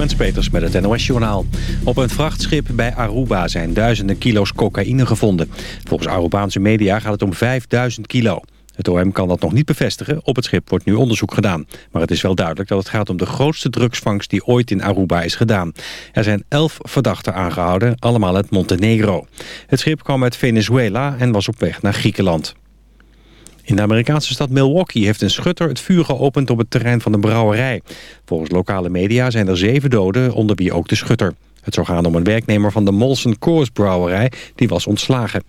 Peters met het NOS-journaal. Op een vrachtschip bij Aruba zijn duizenden kilo's cocaïne gevonden. Volgens Arubaanse media gaat het om 5000 kilo. Het OM kan dat nog niet bevestigen. Op het schip wordt nu onderzoek gedaan. Maar het is wel duidelijk dat het gaat om de grootste drugsvangst die ooit in Aruba is gedaan. Er zijn elf verdachten aangehouden, allemaal uit Montenegro. Het schip kwam uit Venezuela en was op weg naar Griekenland. In de Amerikaanse stad Milwaukee heeft een schutter het vuur geopend op het terrein van een brouwerij. Volgens lokale media zijn er zeven doden, onder wie ook de schutter. Het zou gaan om een werknemer van de Molson Coors brouwerij, die was ontslagen.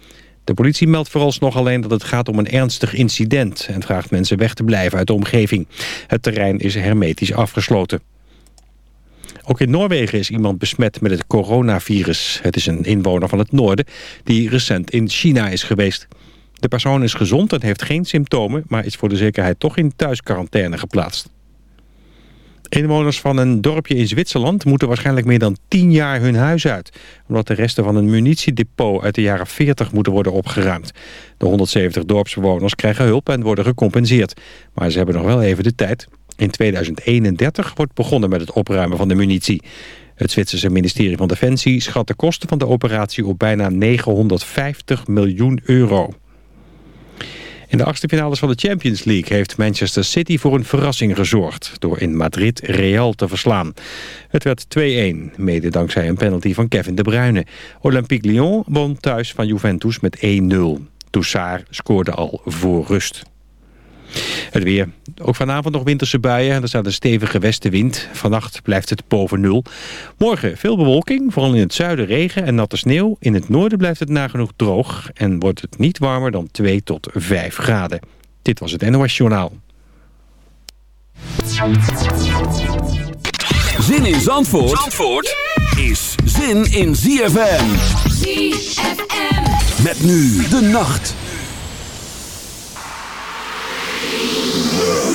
De politie meldt vooralsnog alleen dat het gaat om een ernstig incident... en vraagt mensen weg te blijven uit de omgeving. Het terrein is hermetisch afgesloten. Ook in Noorwegen is iemand besmet met het coronavirus. Het is een inwoner van het noorden die recent in China is geweest. De persoon is gezond en heeft geen symptomen... maar is voor de zekerheid toch in thuisquarantaine geplaatst. Inwoners van een dorpje in Zwitserland moeten waarschijnlijk meer dan 10 jaar hun huis uit. Omdat de resten van een munitiedepot uit de jaren 40 moeten worden opgeruimd. De 170 dorpsbewoners krijgen hulp en worden gecompenseerd. Maar ze hebben nog wel even de tijd. In 2031 wordt begonnen met het opruimen van de munitie. Het Zwitserse ministerie van Defensie schat de kosten van de operatie op bijna 950 miljoen euro. In de achtste finales van de Champions League heeft Manchester City voor een verrassing gezorgd... door in Madrid Real te verslaan. Het werd 2-1, mede dankzij een penalty van Kevin De Bruyne. Olympique Lyon won thuis van Juventus met 1-0. Toussaint scoorde al voor rust. Het weer. Ook vanavond nog winterse buien. Er staat een stevige westenwind. Vannacht blijft het boven nul. Morgen veel bewolking. Vooral in het zuiden regen en natte sneeuw. In het noorden blijft het nagenoeg droog. En wordt het niet warmer dan 2 tot 5 graden. Dit was het NOS Journaal. Zin in Zandvoort, Zandvoort is zin in ZFM. ZFM. Met nu de nacht. Welcome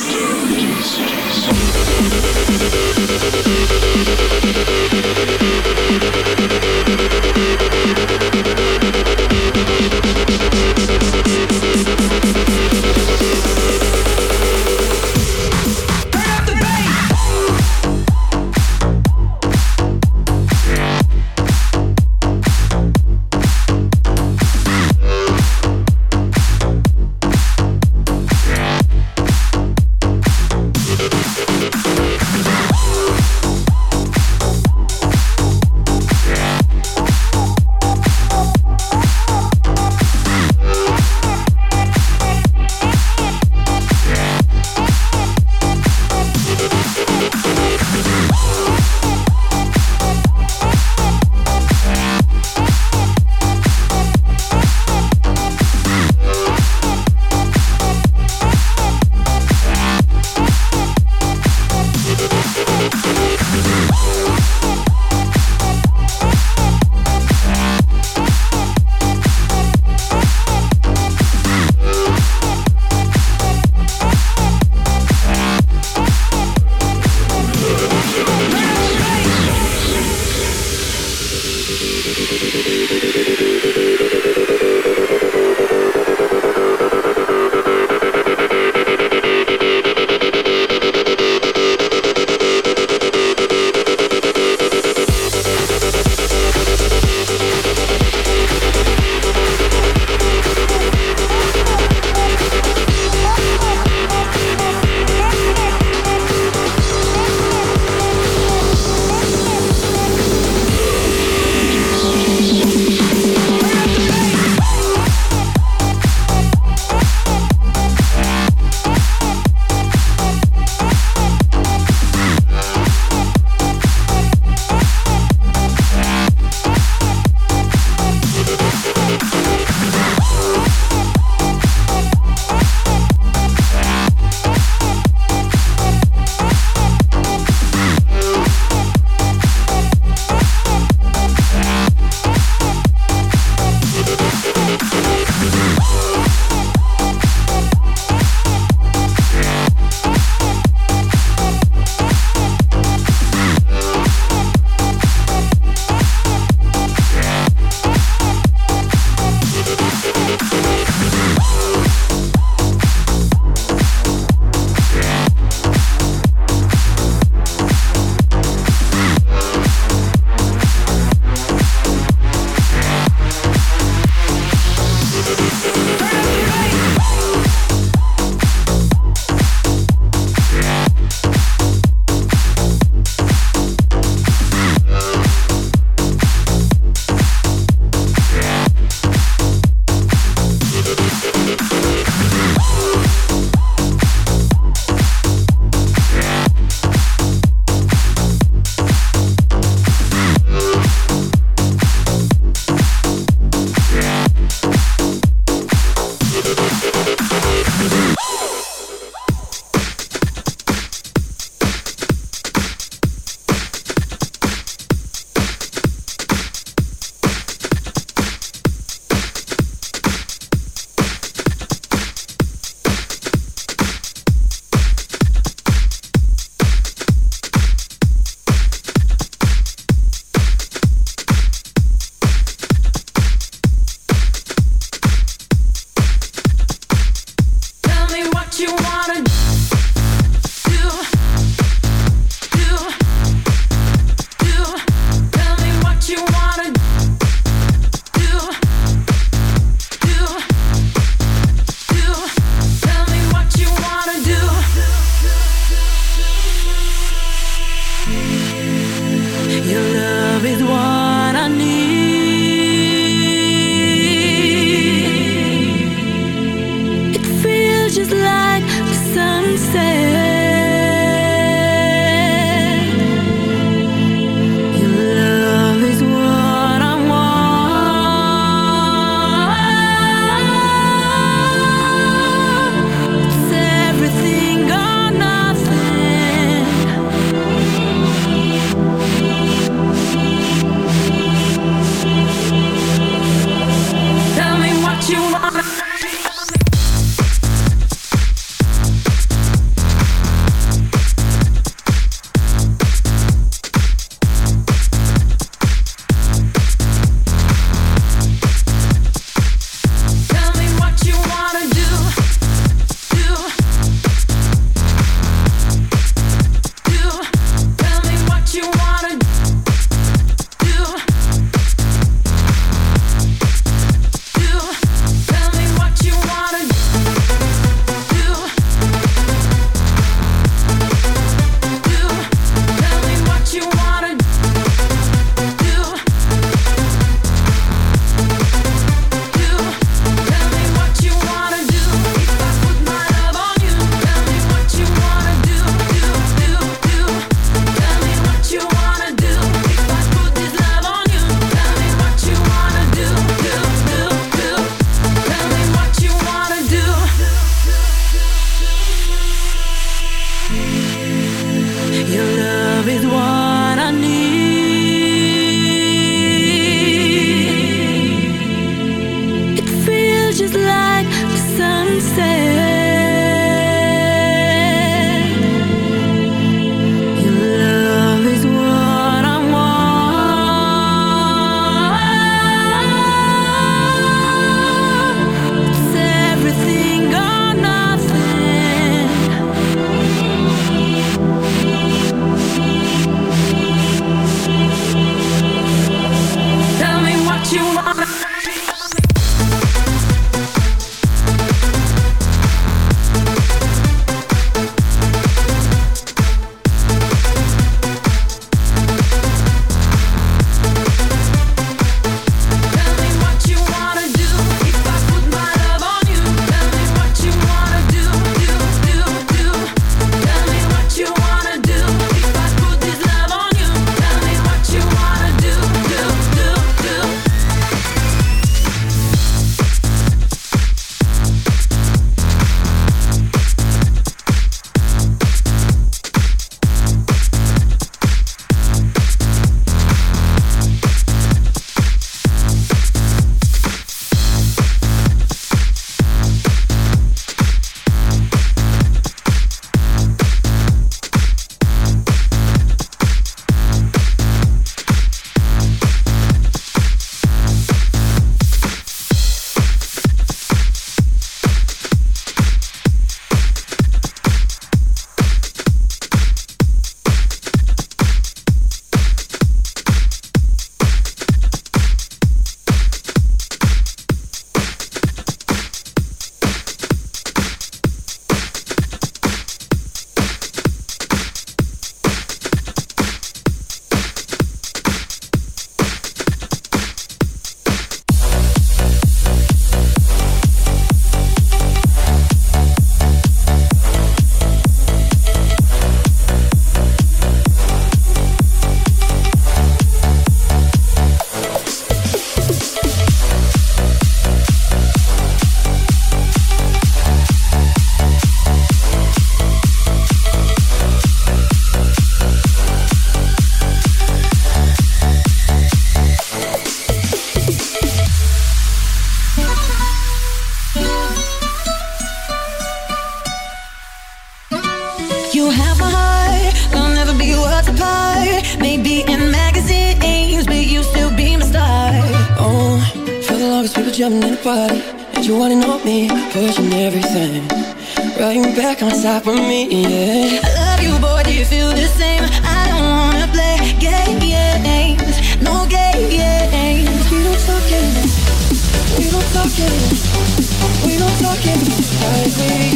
games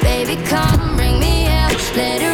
baby come bring Let it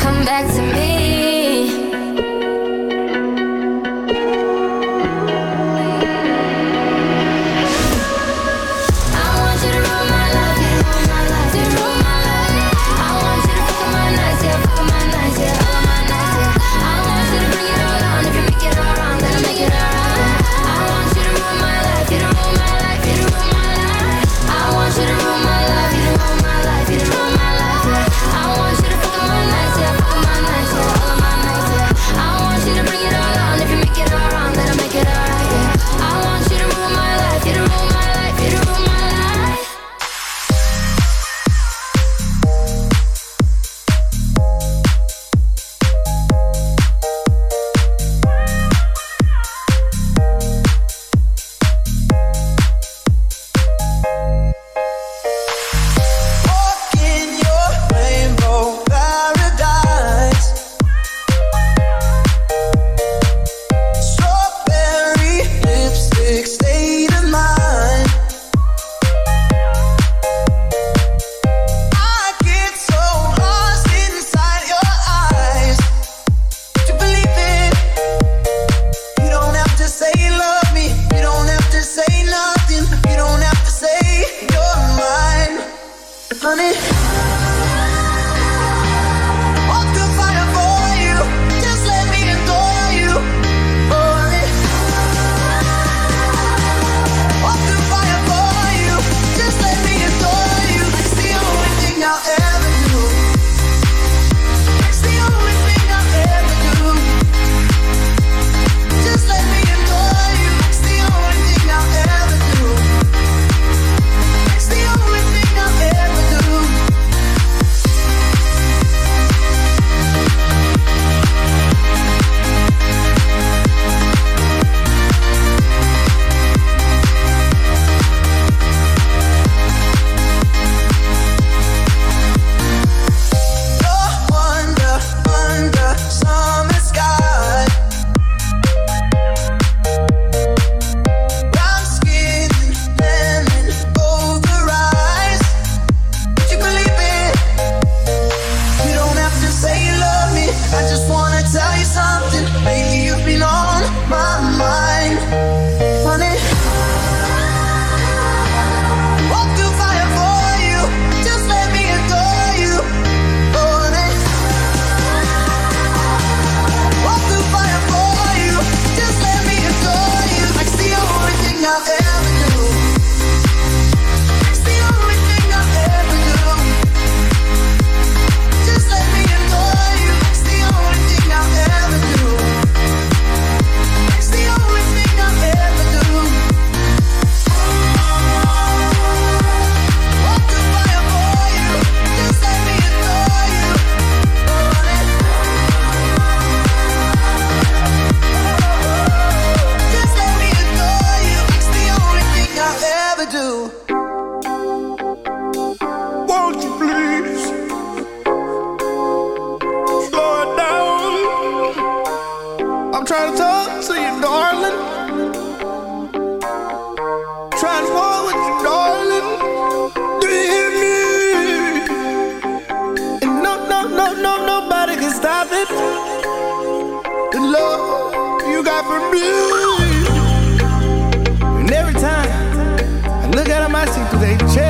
come back to me. the love you got for me. And every time I look at them, I see, cause they check.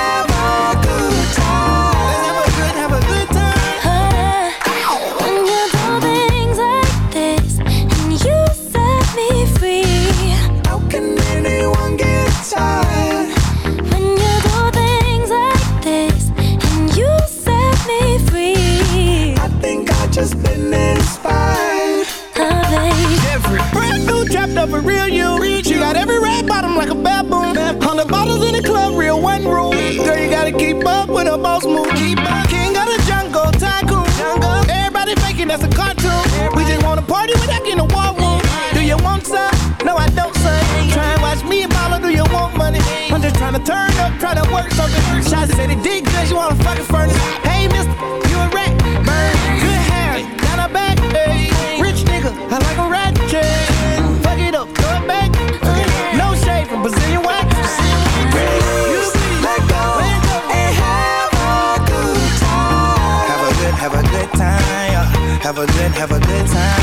turn up, try to work something. Shots said it did good, you wanna fucking furnace. Hey, mister, you a rat. Burn, good hair, down her back. Hey, rich nigga, I like a rat. Fuck it up, throw it back. Brazilian wax. You see, let go and have a good time. Have a good, have a good time. Have a good, have a good time.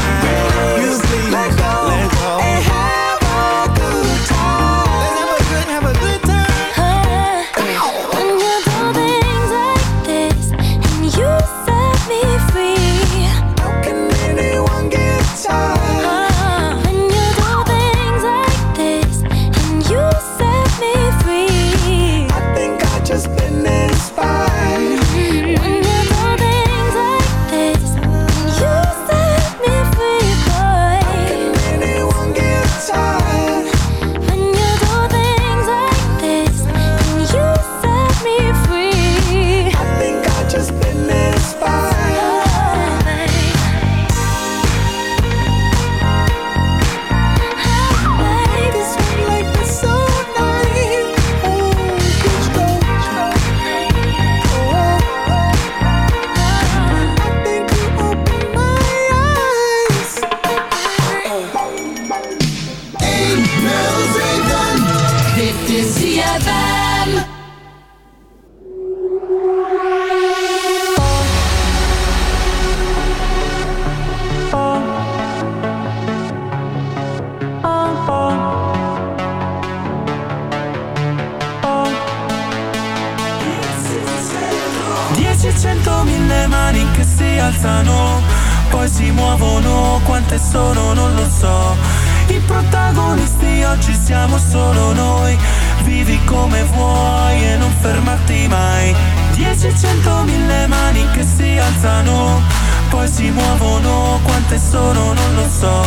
scherzano, poi si muovono, quante sono non lo so.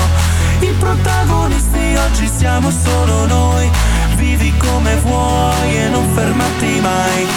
I protagonisti oggi siamo solo noi, vivi come vuoi e non fermarti mai.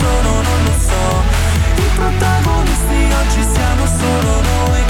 sono, non lo so. I protagonisti oggi siamo solo noi.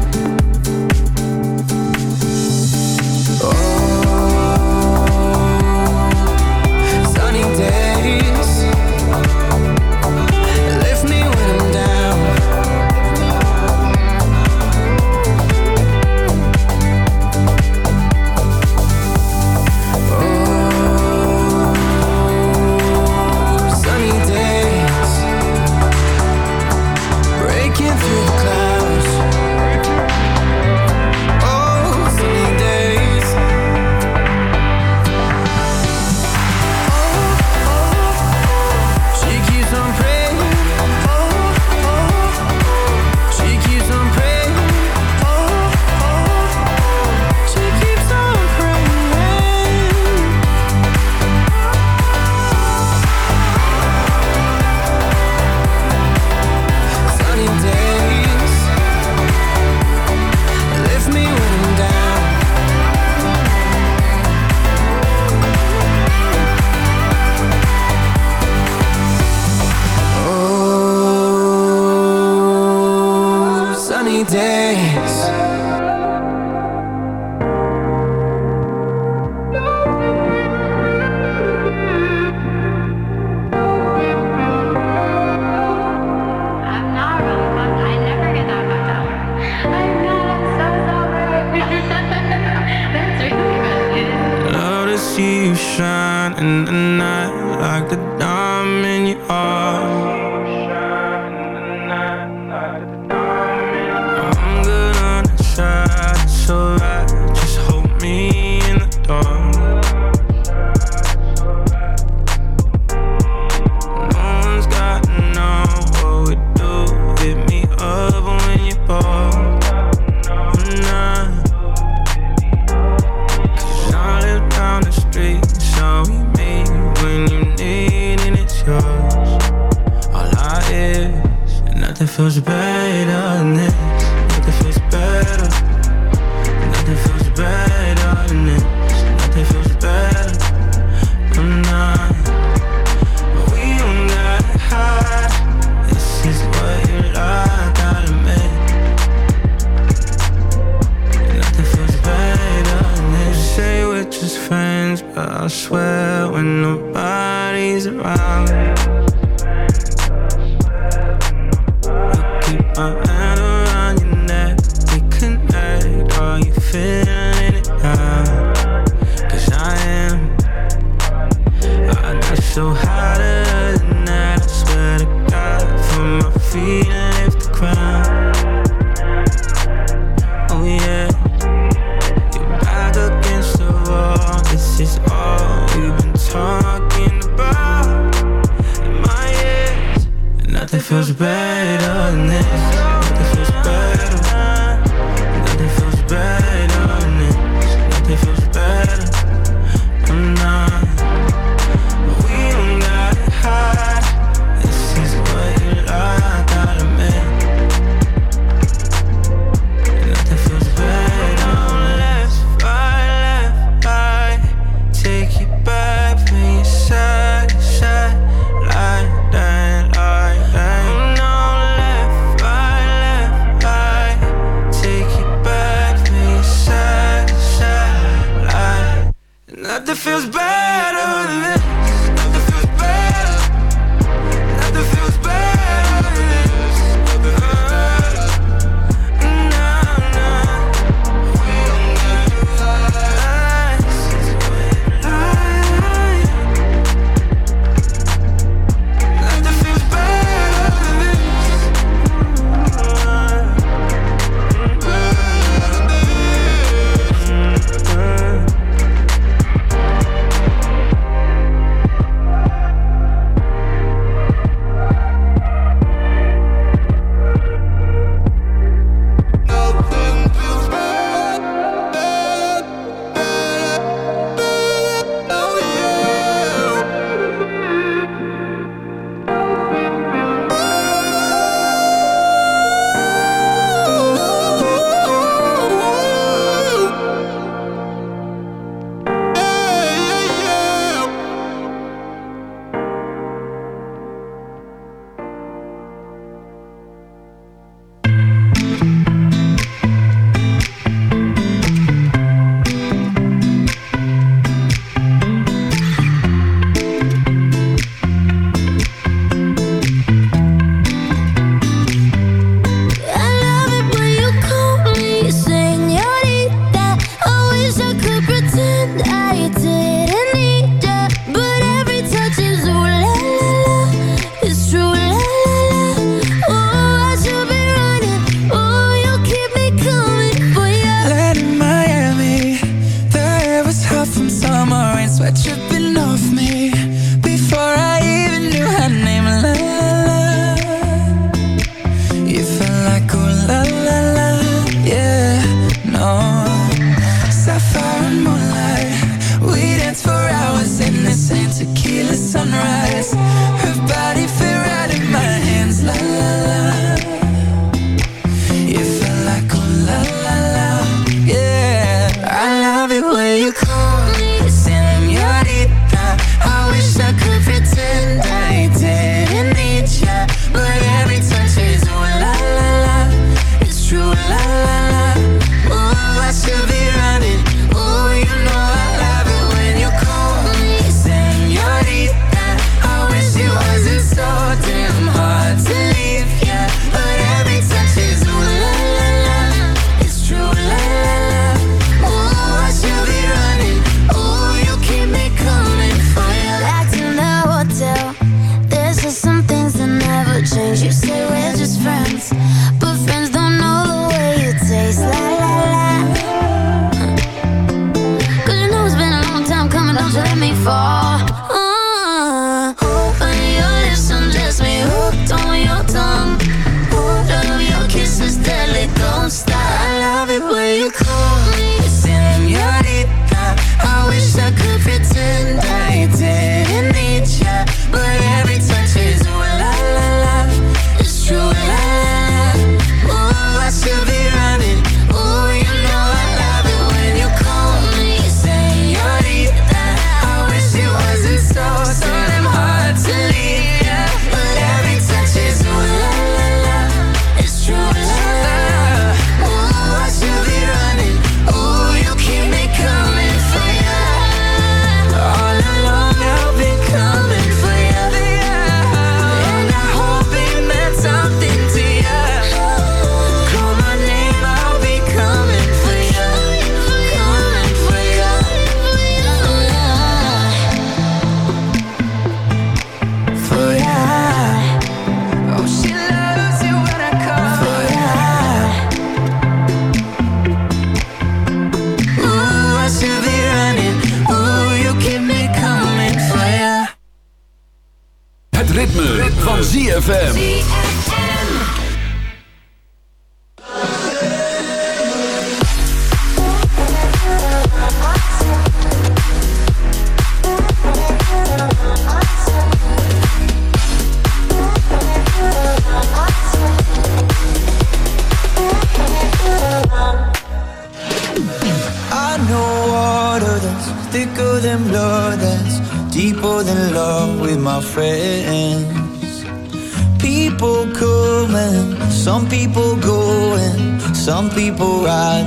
Nothing feels better than this. Nothing feels better.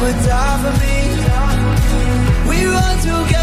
would die for me. We run together,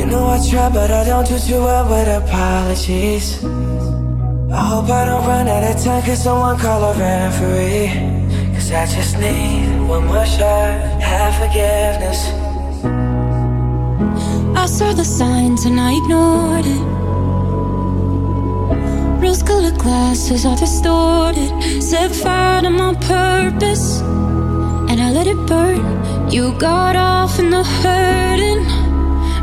You know I try, but I don't do too well with apologies. I hope I don't run out of time, cause someone call a referee. Cause I just need one more shot, have forgiveness. I saw the signs and I ignored it. Rose colored glasses are distorted. Set fire to my purpose, and I let it burn. You got off in the hurting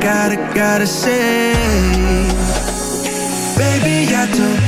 gotta, gotta say. Baby, I do